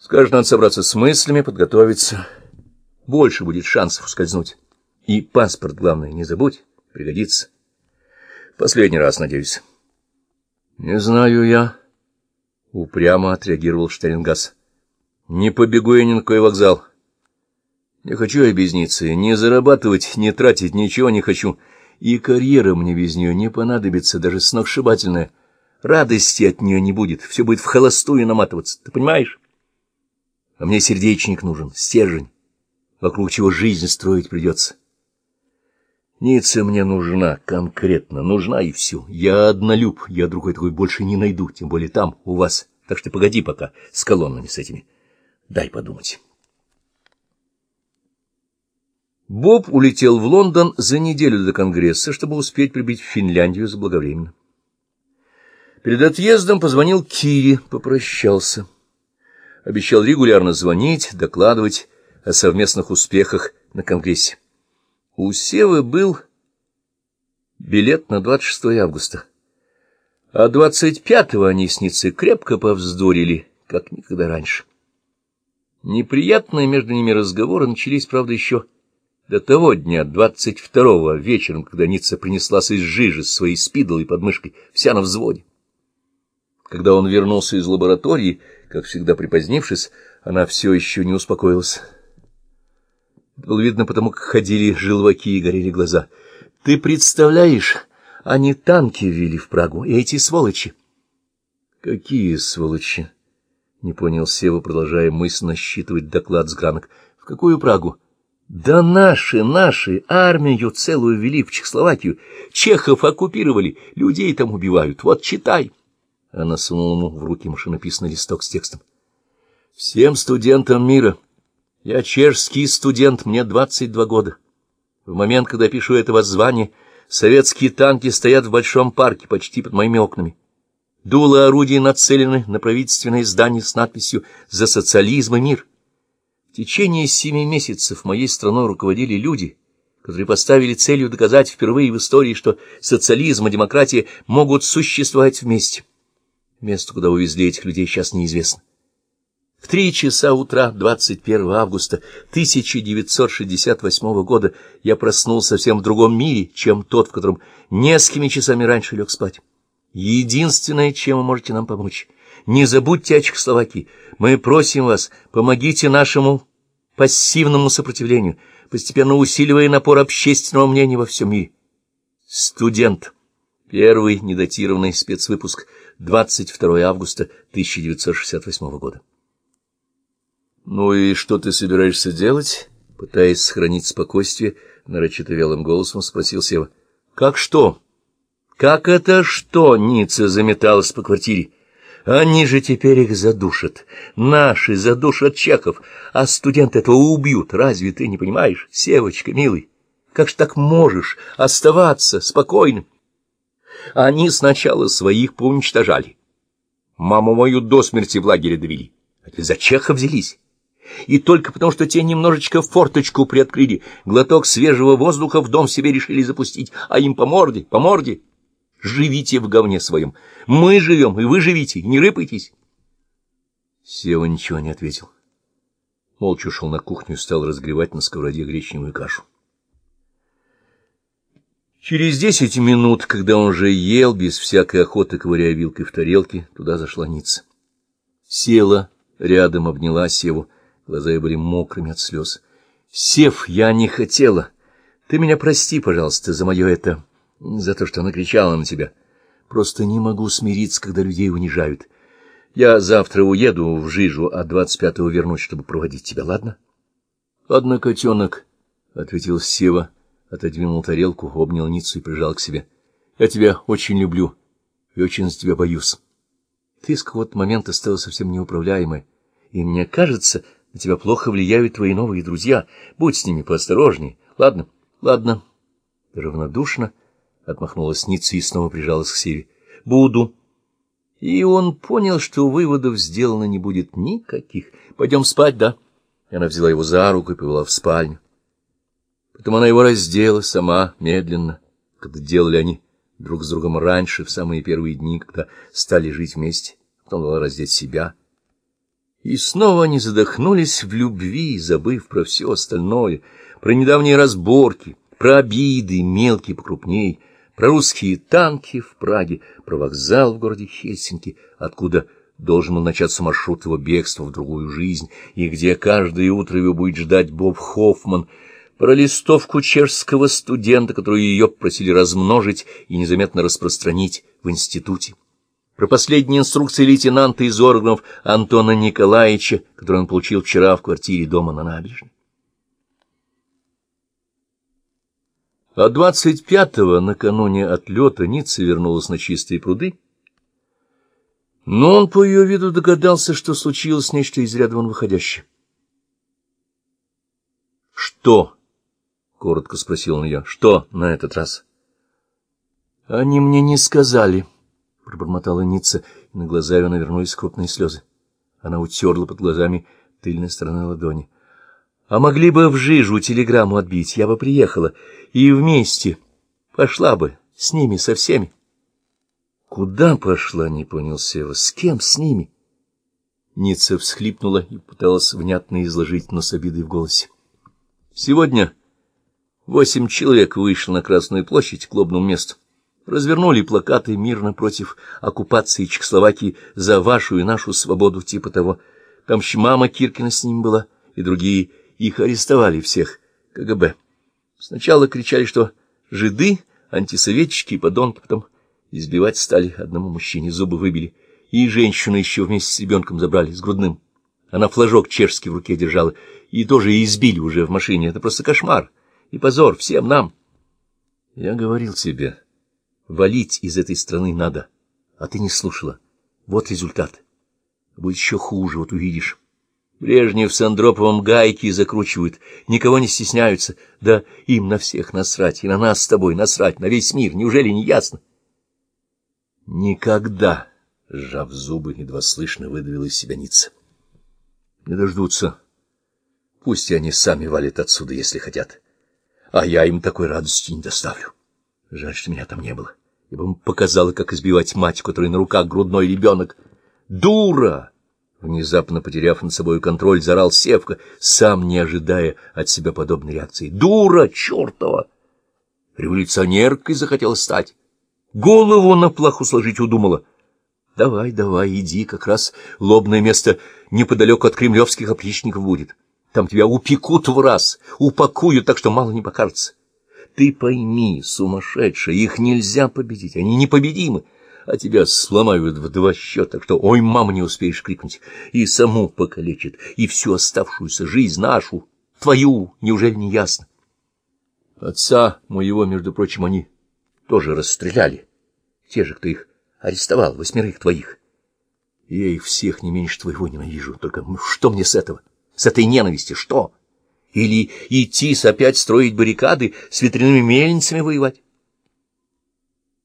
Скажешь, надо собраться с мыслями, подготовиться. Больше будет шансов ускользнуть. И паспорт, главное, не забудь, пригодится. Последний раз, надеюсь. Не знаю я. Упрямо отреагировал Штерингас. Не побегу я ни на какой вокзал. Не хочу я без Ниццы, не зарабатывать, не тратить, ничего не хочу. И карьера мне без нее не понадобится, даже сногсшибательная. Радости от нее не будет, все будет в холостую наматываться, ты понимаешь? А мне сердечник нужен, стержень, вокруг чего жизнь строить придется. Ницца мне нужна, конкретно, нужна и все. Я однолюб, я другой такой больше не найду, тем более там, у вас. Так что погоди пока с колоннами с этими. Дай подумать. Боб улетел в Лондон за неделю до Конгресса, чтобы успеть прибыть в Финляндию заблаговременно. Перед отъездом позвонил Кире, попрощался. Обещал регулярно звонить, докладывать о совместных успехах на Конгрессе. У Севы был билет на 26 августа, а 25-го они с Ницей крепко повздорили, как никогда раньше. Неприятные между ними разговоры начались, правда, еще до того дня, двадцать второго, вечером, когда Ницца принеслась из жижи с своей спидолой под мышкой, вся на взводе. Когда он вернулся из лаборатории, как всегда припозднившись, она все еще не успокоилась. Было видно потому, как ходили желваки и горели глаза. — Ты представляешь, они танки ввели в Прагу, и эти сволочи. — Какие сволочи? — не понял Сева, продолжая мысленно считывать доклад с гранок. — В какую Прагу? — да наши, наши, армию целую ввели в Чехословакию. Чехов оккупировали, людей там убивают. Вот читай. Она сунула ему в руки машинописный листок с текстом. Всем студентам мира. Я чешский студент, мне двадцать два года. В момент, когда пишу это воззвание, советские танки стоят в большом парке, почти под моими окнами. Дулы орудий нацелены на правительственное здание с надписью «За социализм и мир». В течение семи месяцев моей страной руководили люди, которые поставили целью доказать впервые в истории, что социализм и демократия могут существовать вместе. Место, куда увезли этих людей, сейчас неизвестно. В три часа утра 21 августа 1968 года я проснулся совсем в другом мире, чем тот, в котором несколькими часами раньше лег спать. Единственное, чем вы можете нам помочь — не забудьте о Чехословакии. Мы просим вас, помогите нашему пассивному сопротивлению, постепенно усиливая напор общественного мнения во всем мире. Студент. Первый недатированный спецвыпуск. 22 августа 1968 года. «Ну и что ты собираешься делать?» Пытаясь сохранить спокойствие, нарочито вялым голосом спросил Сева. «Как что?» «Как это что?» — Ницца заметалась по квартире. Они же теперь их задушат. Наши задушат чехов, а студенты этого убьют. Разве ты не понимаешь, Севочка, милый? Как ж так можешь оставаться спокойным? Они сначала своих поуничтожали. Маму мою до смерти в лагере довели. А теперь за чехов взялись. И только потому, что те немножечко форточку приоткрыли, глоток свежего воздуха в дом себе решили запустить, а им по морде, по морде. Живите в говне своем. Мы живем, и вы живите, не рыпайтесь. Сева ничего не ответил. Молча ушел на кухню и стал разгревать на сковороде гречневую кашу. Через десять минут, когда он уже ел, без всякой охоты ковыряя вилкой в тарелке, туда зашла Ницца. Села рядом, обняла Севу. Глаза ее были мокрыми от слез. — Сев, я не хотела. Ты меня прости, пожалуйста, за мое это за то, что она кричала на тебя. Просто не могу смириться, когда людей унижают. Я завтра уеду в Жижу, а двадцать пятого вернусь, чтобы проводить тебя, ладно? — Ладно, котенок, — ответил Сева, отодвинул тарелку, обнял Ниццу и прижал к себе. — Я тебя очень люблю и очень за тебя боюсь. Ты с какого-то момента стала совсем неуправляемой, и мне кажется, на тебя плохо влияют твои новые друзья. Будь с ними поосторожней. Ладно, ладно. Равнодушно отмахнулась Ницца и снова прижалась к Севе. — Буду. И он понял, что выводов сделано не будет никаких. — Пойдем спать, да? И она взяла его за руку и повела в спальню. Потом она его раздела сама, медленно, как делали они друг с другом раньше, в самые первые дни, когда стали жить вместе. Потом дала раздеть себя. И снова они задохнулись в любви, забыв про все остальное, про недавние разборки, про обиды, мелкие покрупней, про русские танки в Праге, про вокзал в городе Хельсинки, откуда должен был начаться маршрут его бегства в другую жизнь, и где каждое утро его будет ждать Боб Хоффман, про листовку чешского студента, которую ее просили размножить и незаметно распространить в институте про последние инструкции лейтенанта из органов Антона Николаевича, которые он получил вчера в квартире дома на набережной. А двадцать пятого, накануне отлета, Ницца вернулась на чистые пруды, но он по ее виду догадался, что случилось нечто из ряда вон выходящее. — Что? — коротко спросил он ее. — Что на этот раз? — Они мне не сказали. — пробормотала Ницца, и на глаза ее навернулись крупные слезы. Она утерла под глазами тыльной стороной ладони. — А могли бы в жижу телеграмму отбить, я бы приехала, и вместе пошла бы с ними, со всеми. — Куда пошла, не понял Сева, с кем с ними? Ницца всхлипнула и пыталась внятно изложить, но с обидой в голосе. — Сегодня восемь человек вышло на Красную площадь к лобному месту развернули плакаты мирно против оккупации Чехословакии за вашу и нашу свободу, типа того. Там еще мама Киркина с ним была, и другие. Их арестовали всех, КГБ. Сначала кричали, что жиды, антисоветчики и подонки, потом избивать стали, одному мужчине зубы выбили, и женщину еще вместе с ребенком забрали, с грудным. Она флажок чешский в руке держала, и тоже избили уже в машине. Это просто кошмар и позор всем нам. Я говорил тебе... Валить из этой страны надо, а ты не слушала. Вот результат. Будет еще хуже, вот увидишь. Брежнев с Андроповым гайки закручивают, никого не стесняются. Да им на всех насрать, и на нас с тобой насрать, на весь мир. Неужели не ясно? Никогда, сжав зубы, едва слышно выдавила из себя Ницца. Не дождутся. Пусть они сами валят отсюда, если хотят. А я им такой радости не доставлю. Жаль, что меня там не было. Бы ему показала, как избивать мать, которой на руках грудной ребенок. «Дура!» Внезапно потеряв над собой контроль, зарал Севка, сам не ожидая от себя подобной реакции. «Дура чертова!» Революционеркой захотела стать. Голову на плаху сложить удумала. «Давай, давай, иди, как раз лобное место неподалеку от кремлевских опричников будет. Там тебя упекут в раз, упакуют, так что мало не покажется». Ты пойми, сумасшедшая, их нельзя победить, они непобедимы, а тебя сломают в два счета, что «Ой, мама!» не успеешь крикнуть, и саму покалечит, и всю оставшуюся жизнь нашу, твою, неужели не ясно? Отца моего, между прочим, они тоже расстреляли, те же, кто их арестовал, восьмерых твоих. Я их всех не меньше твоего ненавижу, только что мне с этого, с этой ненависти, что?» Или идти опять строить баррикады, с ветряными мельницами воевать?